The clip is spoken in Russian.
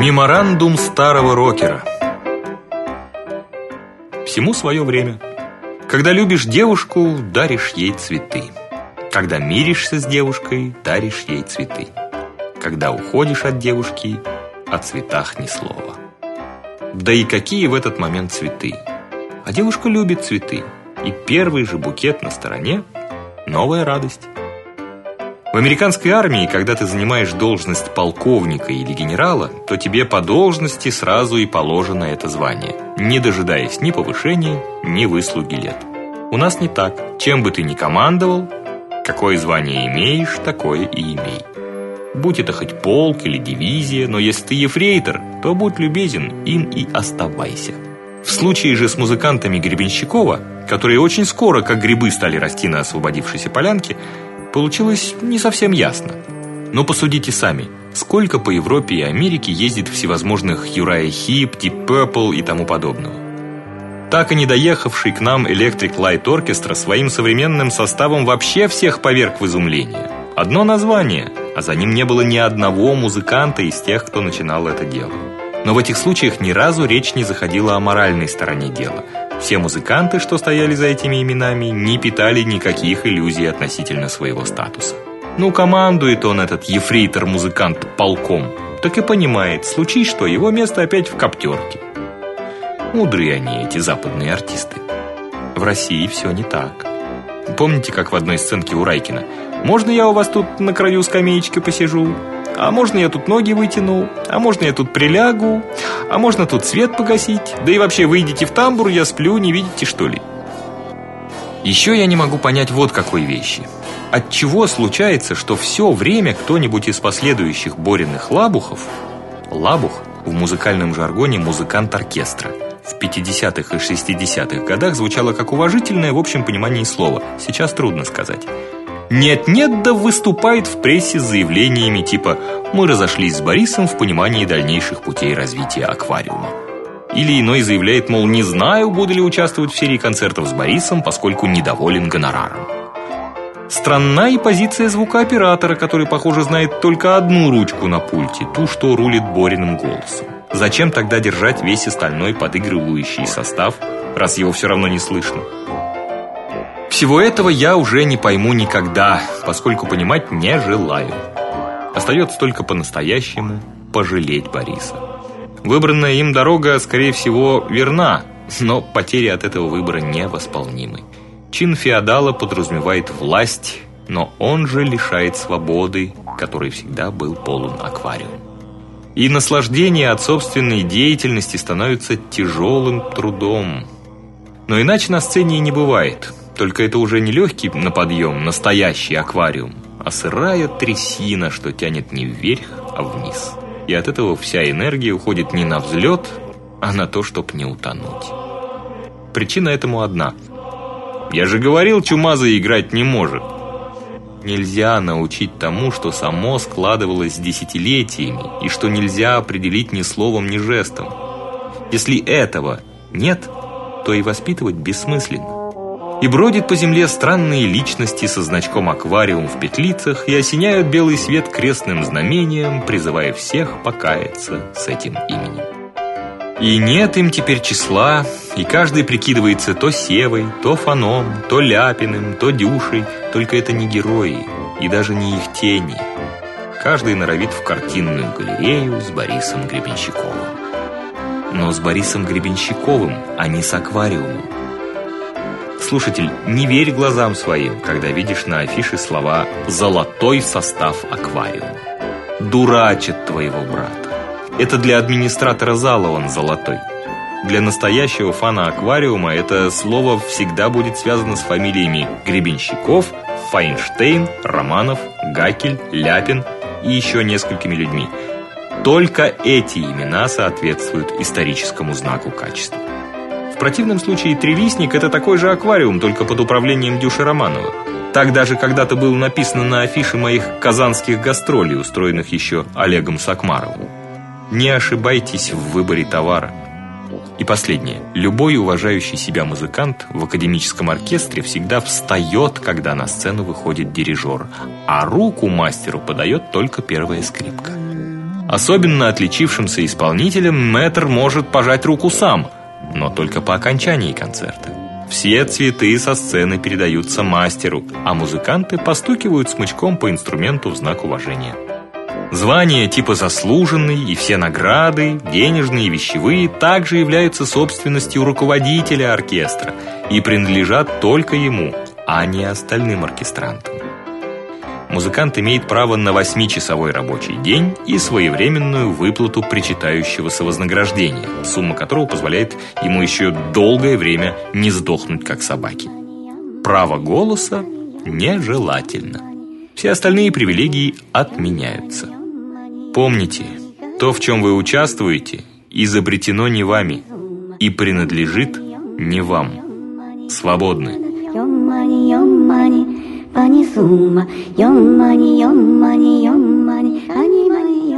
Меморандум старого рокера. Всему свое время. Когда любишь девушку, даришь ей цветы. Когда миришься с девушкой, даришь ей цветы. Когда уходишь от девушки, о цветах ни слова. Да и какие в этот момент цветы? А девушка любит цветы. И первый же букет на стороне новая радость. В американской армии, когда ты занимаешь должность полковника или генерала, то тебе по должности сразу и положено это звание, не дожидаясь ни повышения, ни выслуги лет. У нас не так. Чем бы ты ни командовал, какое звание имеешь, такое и имей. Будь это хоть полк или дивизия, но если ты ефрейтор, то будь любезен, им и оставайся. В случае же с музыкантами Гребенщикова, которые очень скоро, как грибы, стали расти на освободившейся полянке, получилось не совсем ясно. Но посудите сами, сколько по Европе и Америке ездит всевозможных Юрая Хип, Deep Purple и тому подобного. Так и не доехавший к нам Electric Light Orchestra своим современным составом вообще всех поверг в изумление. Одно название, а за ним не было ни одного музыканта из тех, кто начинал это дело. Но в этих случаях ни разу речь не заходила о моральной стороне дела – все музыканты, что стояли за этими именами, не питали никаких иллюзий относительно своего статуса. Ну, командует он этот ефрейтор-музыкант полком, так и понимает, случись что, его место опять в коптерке. Мудрые они, эти западные артисты. В России все не так. Помните, как в одной сценке у Райкина «Можно я у вас тут на краю скамеечки посижу?» А можно я тут ноги вытяну? А можно я тут прилягу? А можно тут свет погасить? Да и вообще выйдите в тамбур, я сплю, не видите что ли? Еще я не могу понять вот какой вещи. От чего случается, что все время кто-нибудь из последующих Бориных лабухов, лабух в музыкальном жаргоне музыкант оркестра, в 50-х и 60-х годах звучало как уважительное в общем понимании слова. Сейчас трудно сказать. Нет-нет, да выступает в прессе с заявлениями типа «Мы разошлись с Борисом в понимании дальнейших путей развития аквариума». Или иной заявляет, мол, не знаю, буду ли участвовать в серии концертов с Борисом, поскольку недоволен гонораром. Странна и позиция звукооператора, который, похоже, знает только одну ручку на пульте, ту, что рулит Бориным голосом. Зачем тогда держать весь остальной подыгрывающий состав, раз его все равно не слышно? Всего этого я уже не пойму никогда, поскольку понимать не желаю. Остается только по-настоящему пожалеть Бориса. Выбранная им дорога, скорее всего, верна, но потери от этого выбора невосполнимы. Чин феодала подразумевает власть, но он же лишает свободы, которой всегда был полон аквариум. И наслаждение от собственной деятельности становится тяжелым трудом. Но иначе на сцене и не бывает – только это уже не легкий на подъем, настоящий аквариум, а сырая трясина, что тянет не вверх, а вниз. И от этого вся энергия уходит не на взлет, а на то, чтобы не утонуть. Причина этому одна. Я же говорил, чумазый играть не может. Нельзя научить тому, что само складывалось десятилетиями, и что нельзя определить ни словом, ни жестом. Если этого нет, то и воспитывать бессмысленно. И бродят по земле странные личности со значком аквариум в петлицах и осеняют белый свет крестным знамением, призывая всех покаяться с этим именем. И нет им теперь числа, и каждый прикидывается то Севой, то Фаном, то Ляпиным, то Дюшей, только это не герои, и даже не их тени. Каждый норовит в картинную галерею с Борисом Гребенщиковым. Но с Борисом Гребенщиковым, а не с аквариумом. Слушатель, не верь глазам своим, когда видишь на афише слова «золотой состав аквариума». Дурачит твоего брата. Это для администратора зала он золотой. Для настоящего фана аквариума это слово всегда будет связано с фамилиями Гребенщиков, Файнштейн, Романов, Гакель, Ляпин и еще несколькими людьми. Только эти имена соответствуют историческому знаку качества противном случае трилистник это такой же аквариум, только под управлением Дюши Романова. Так даже когда-то было написано на афише моих казанских гастролей, устроенных еще Олегом Сакмаровым. Не ошибайтесь в выборе товара. И последнее. Любой уважающий себя музыкант в академическом оркестре всегда встает, когда на сцену выходит дирижер, а руку мастеру подает только первая скрипка. Особенно отличившимся исполнителям мэтр может пожать руку сам, но только по окончании концерта. Все цветы со сцены передаются мастеру, а музыканты постукивают смычком по инструменту в знак уважения. Звания типа заслуженный и все награды, денежные и вещевые, также являются собственностью руководителя оркестра и принадлежат только ему, а не остальным оркестрантам. Музыкант имеет право на восьмичасовой рабочий день и своевременную выплату причитающегося вознаграждения, сумма которого позволяет ему еще долгое время не сдохнуть как собаки. Право голоса нежелательно. Все остальные привилегии отменяются. Помните, то, в чем вы участвуете, изобретено не вами и принадлежит не вам. Свободны. パニスンマ、ヨンマニヨンマニヨンマニ、アニマニ